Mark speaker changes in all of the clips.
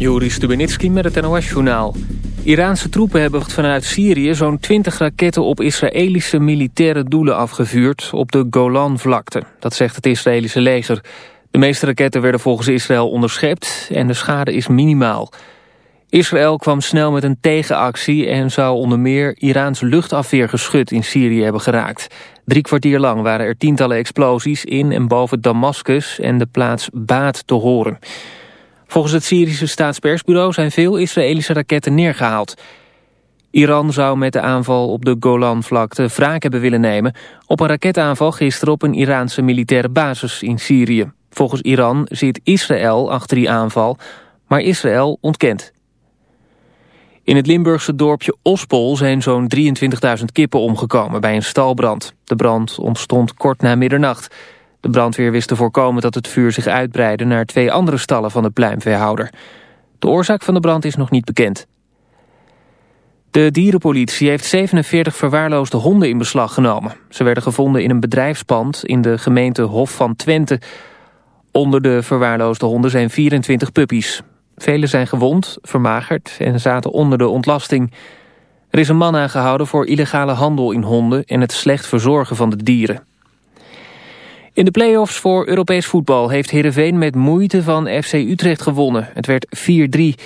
Speaker 1: Joris Stubenitski met het NOS-journaal. Iraanse troepen hebben vanuit Syrië zo'n 20 raketten op Israëlische militaire doelen afgevuurd op de Golanvlakte. Dat zegt het Israëlische leger. De meeste raketten werden volgens Israël onderschept en de schade is minimaal. Israël kwam snel met een tegenactie en zou onder meer Iraans luchtafweergeschut in Syrië hebben geraakt. Drie kwartier lang waren er tientallen explosies in en boven Damascus en de plaats Baat te horen. Volgens het Syrische staatspersbureau zijn veel Israëlische raketten neergehaald. Iran zou met de aanval op de Golanvlakte wraak hebben willen nemen... op een raketaanval gisteren op een Iraanse militaire basis in Syrië. Volgens Iran zit Israël achter die aanval, maar Israël ontkent. In het Limburgse dorpje Ospol zijn zo'n 23.000 kippen omgekomen bij een stalbrand. De brand ontstond kort na middernacht... De brandweer wist te voorkomen dat het vuur zich uitbreidde naar twee andere stallen van de pluimveehouder. De oorzaak van de brand is nog niet bekend. De dierenpolitie heeft 47 verwaarloosde honden in beslag genomen. Ze werden gevonden in een bedrijfspand in de gemeente Hof van Twente. Onder de verwaarloosde honden zijn 24 puppies. Vele zijn gewond, vermagerd en zaten onder de ontlasting. Er is een man aangehouden voor illegale handel in honden... en het slecht verzorgen van de dieren. In de play-offs voor Europees voetbal heeft Heerenveen met moeite van FC Utrecht gewonnen. Het werd 4-3.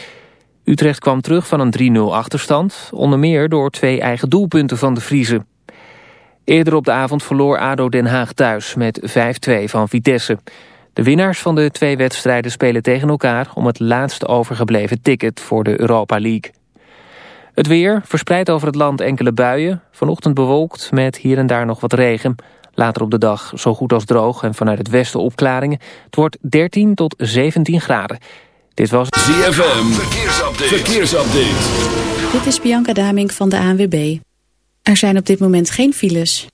Speaker 1: Utrecht kwam terug van een 3-0 achterstand, onder meer door twee eigen doelpunten van de Vriezen. Eerder op de avond verloor ADO Den Haag thuis met 5-2 van Vitesse. De winnaars van de twee wedstrijden spelen tegen elkaar om het laatste overgebleven ticket voor de Europa League. Het weer verspreidt over het land enkele buien. Vanochtend bewolkt met hier en daar nog wat regen. Later op de dag zo goed als droog en vanuit het westen opklaringen. Het wordt 13 tot 17 graden. Dit was
Speaker 2: ZFM. Verkeersupdate. Verkeersupdate.
Speaker 3: Dit is Bianca Damink van de ANWB. Er zijn op dit moment geen files.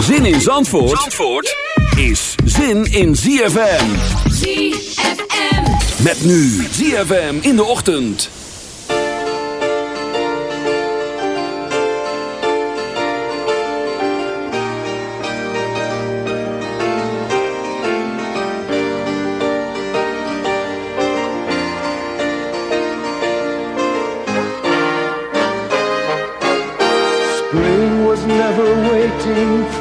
Speaker 2: Zin in Zandvoort, Zandvoort is zin in ZFM.
Speaker 4: ZFM.
Speaker 2: Met nu ZFM in de ochtend.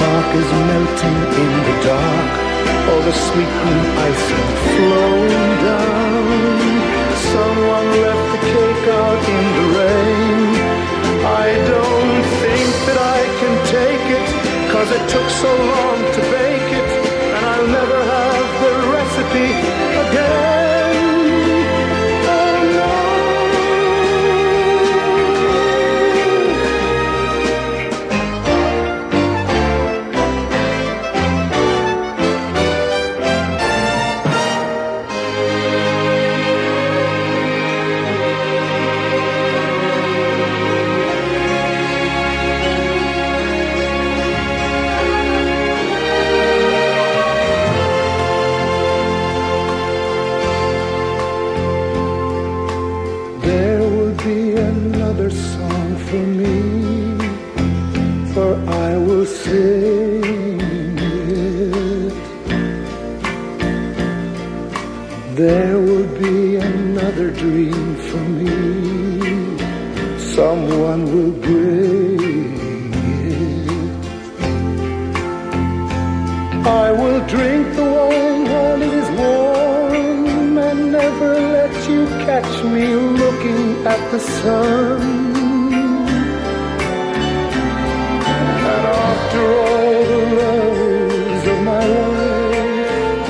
Speaker 5: This park is melting in the dark. All the sweet green icing flowing down. Someone left the cake out in the rain. I don't think that I can take it, cause it took so long to bake it, and I'll never have the recipe sun. And after all the loves of my life,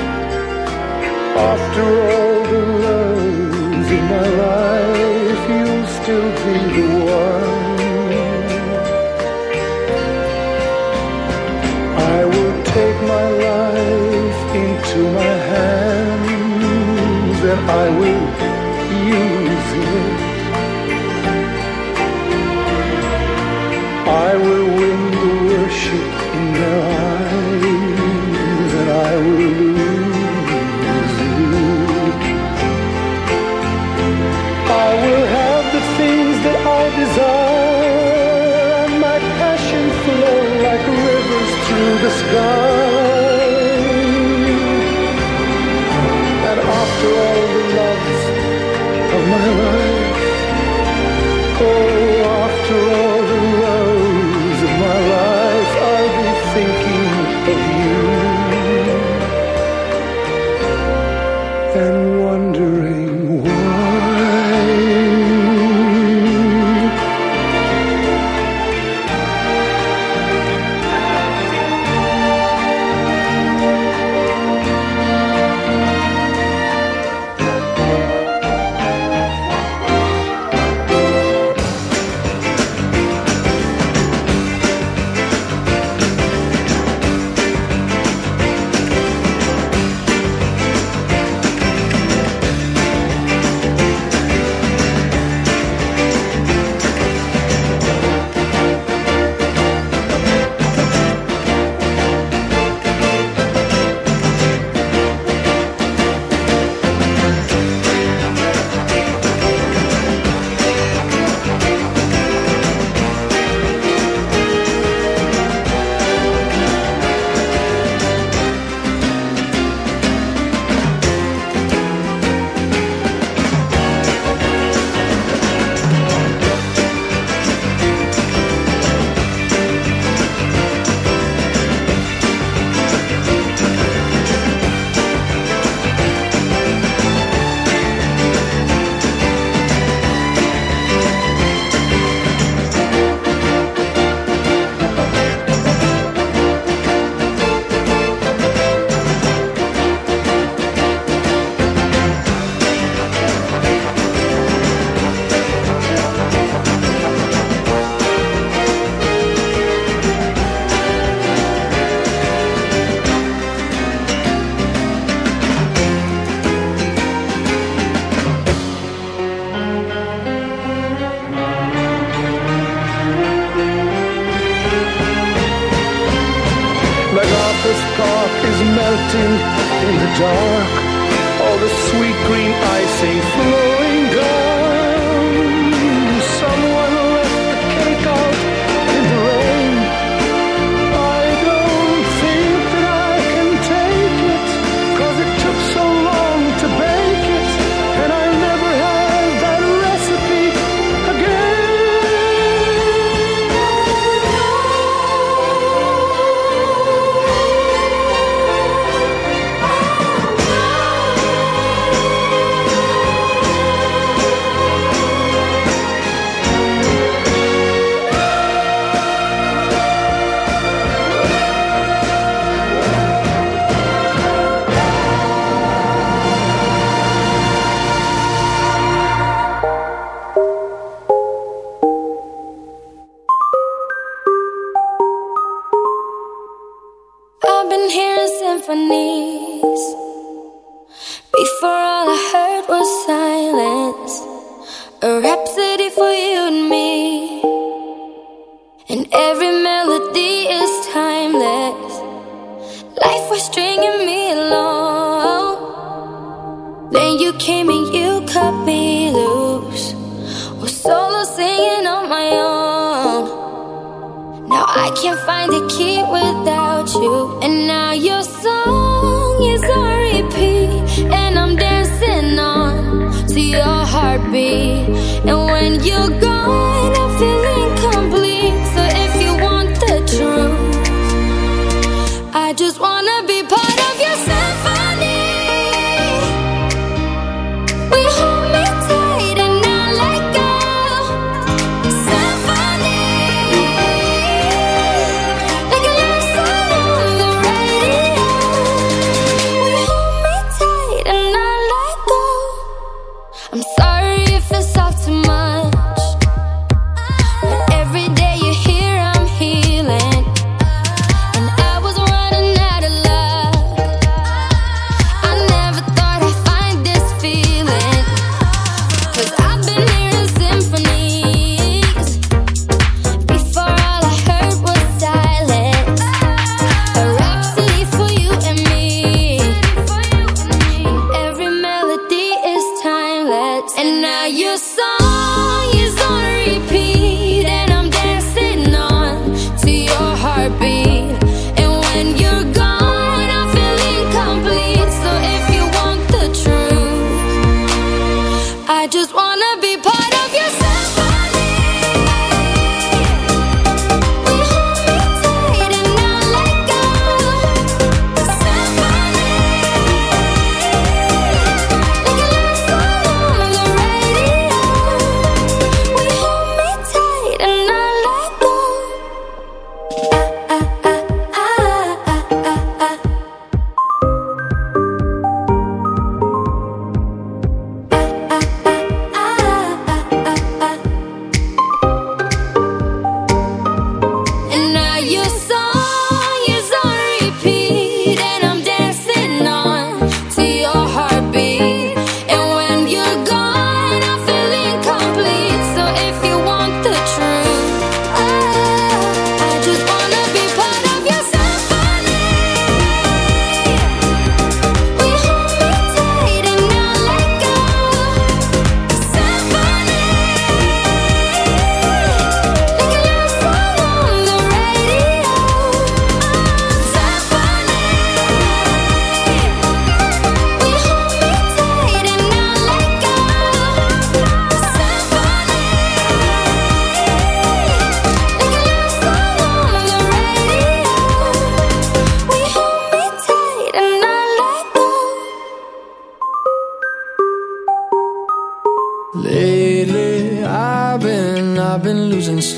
Speaker 5: after all the loves of my life, you'll still be the one. I will take my life into my hands, and I will. the sky.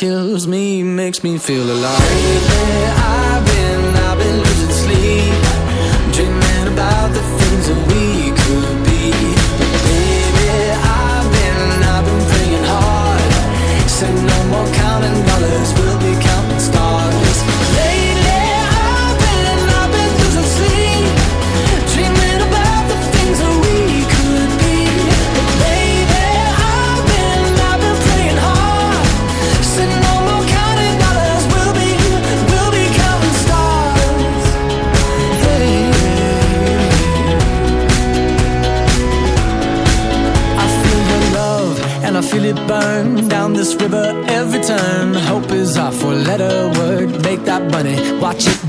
Speaker 6: kills me makes me feel alive. Lately, I've been, I've been losing sleep, dreaming about the things that we could be. But baby, I've been, I've been praying hard, said no more counting dollars. Bate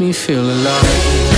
Speaker 6: me feel alive.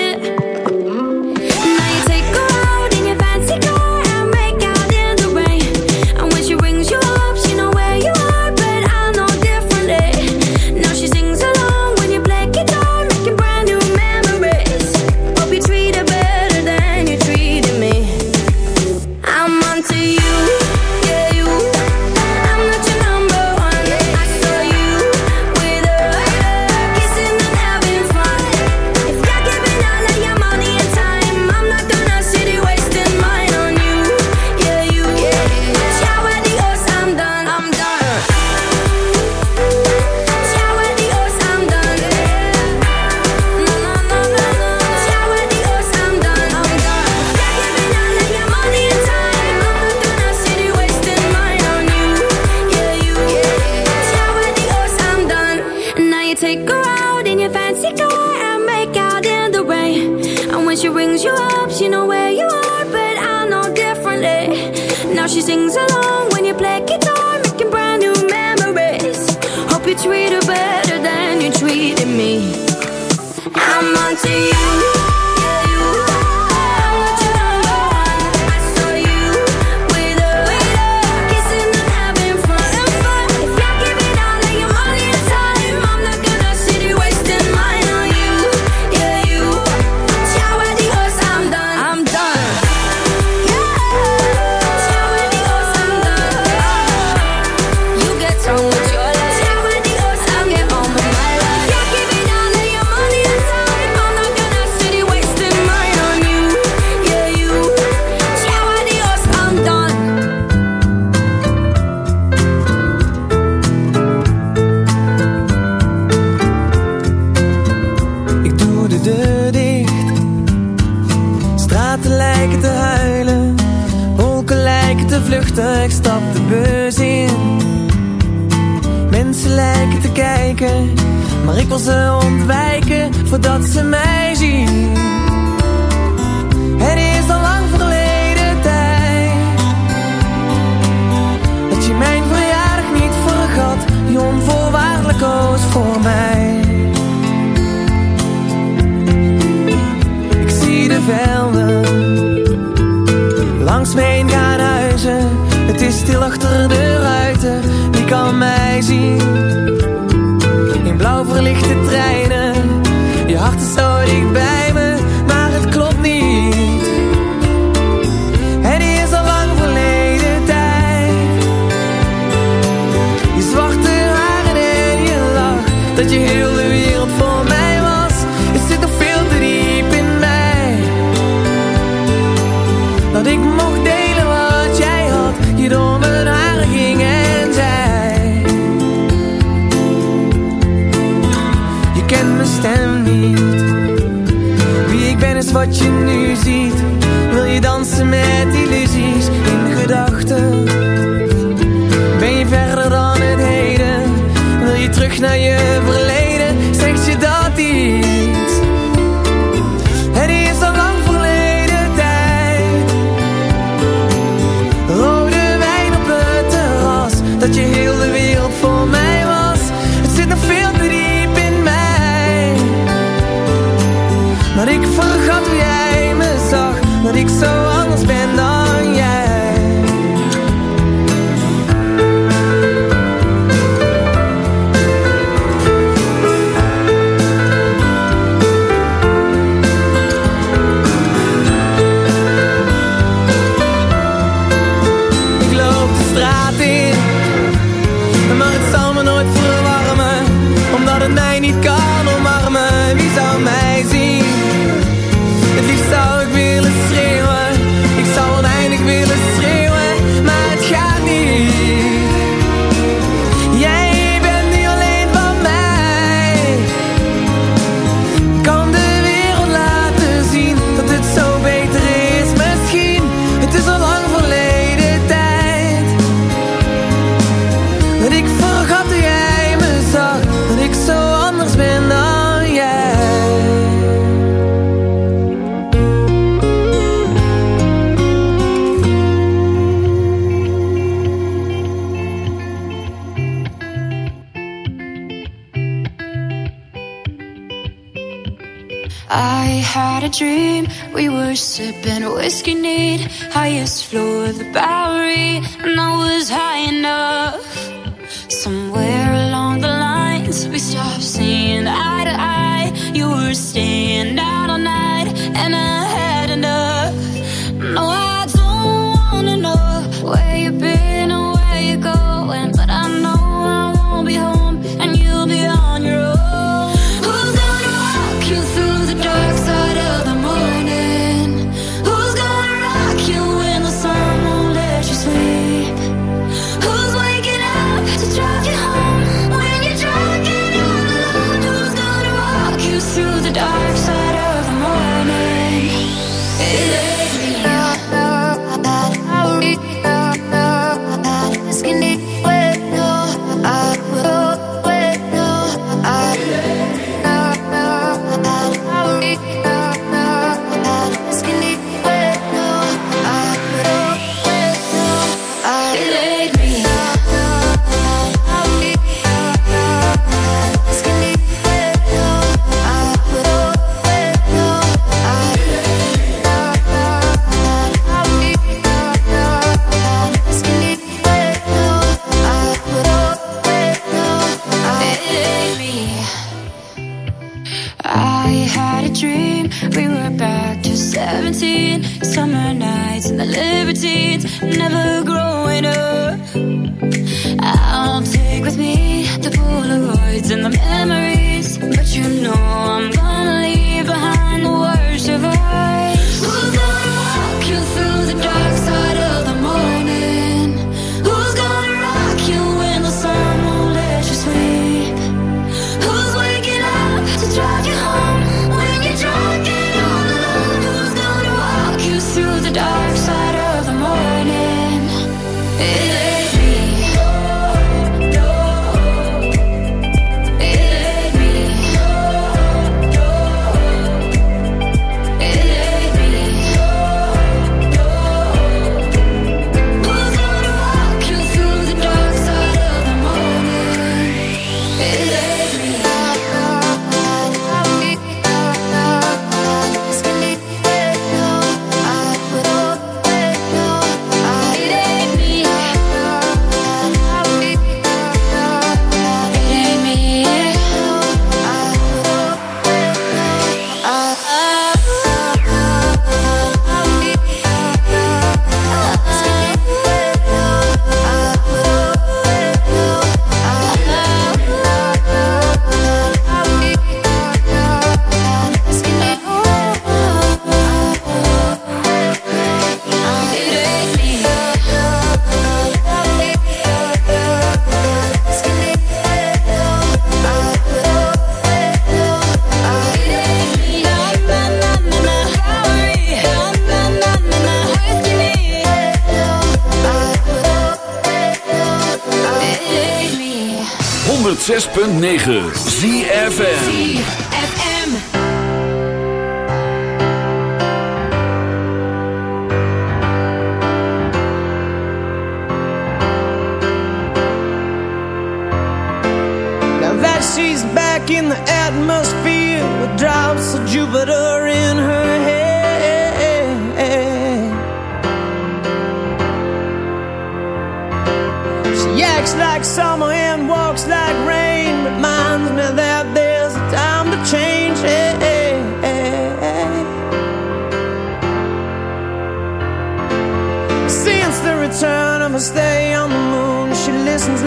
Speaker 7: 9.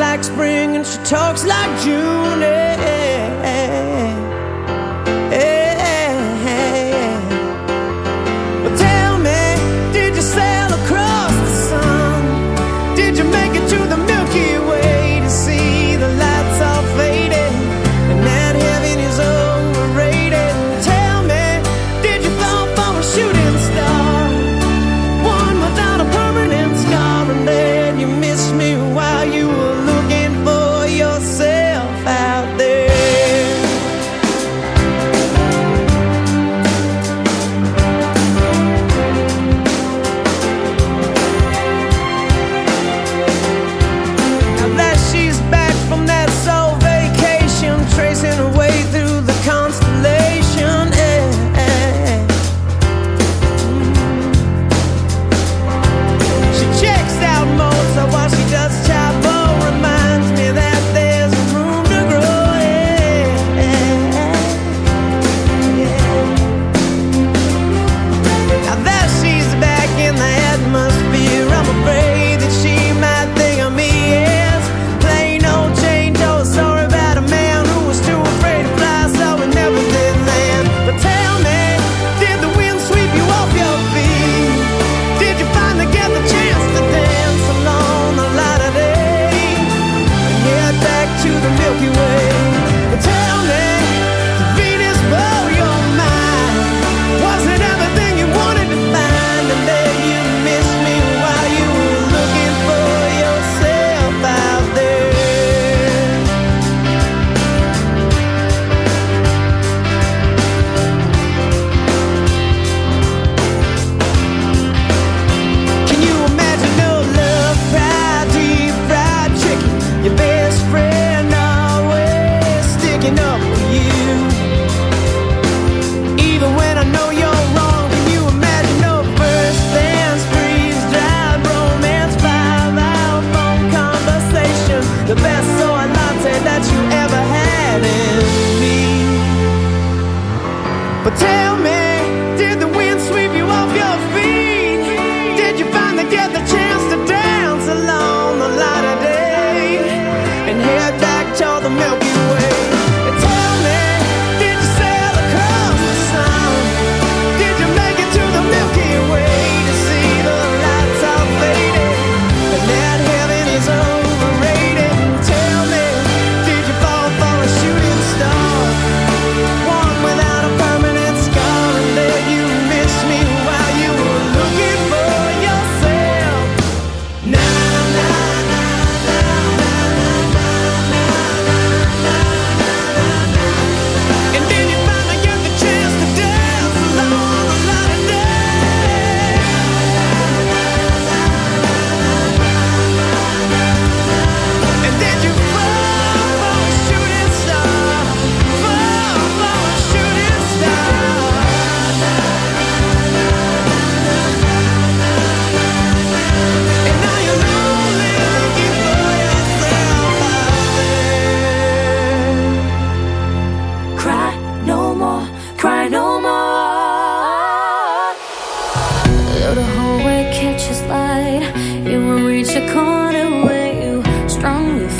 Speaker 7: like spring and she talks like June.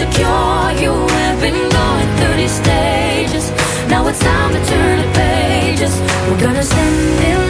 Speaker 8: You have been going through these stages. Now it's time to turn the pages. We're gonna stand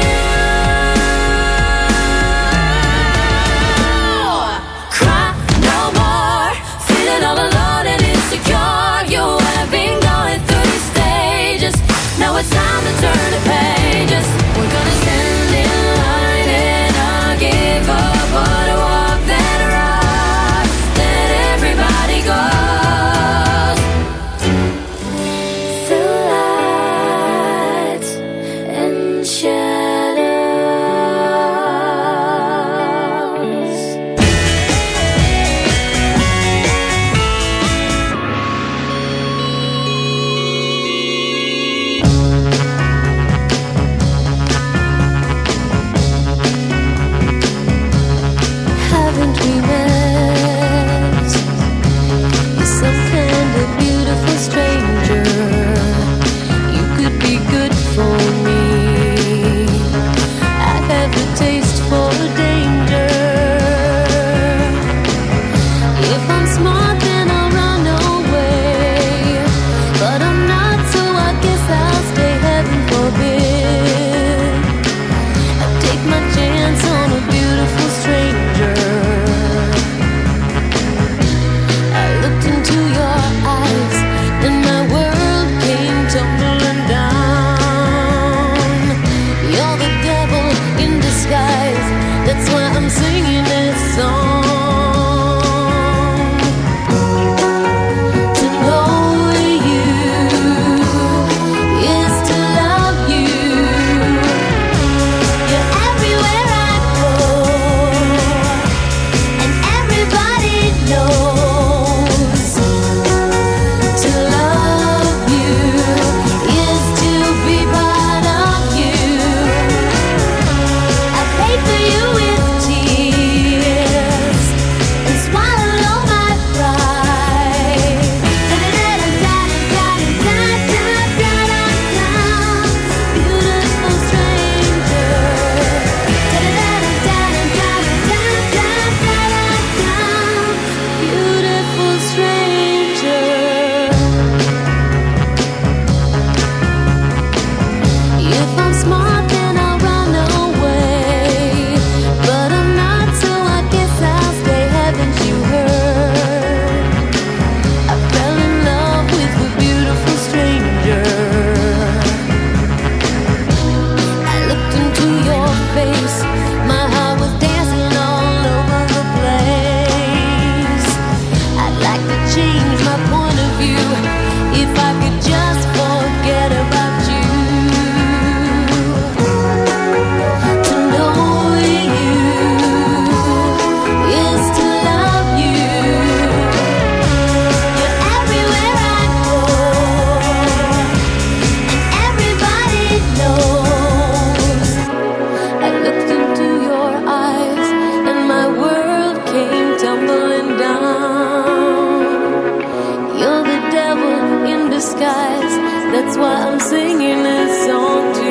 Speaker 2: That's why I'm singing this song to you.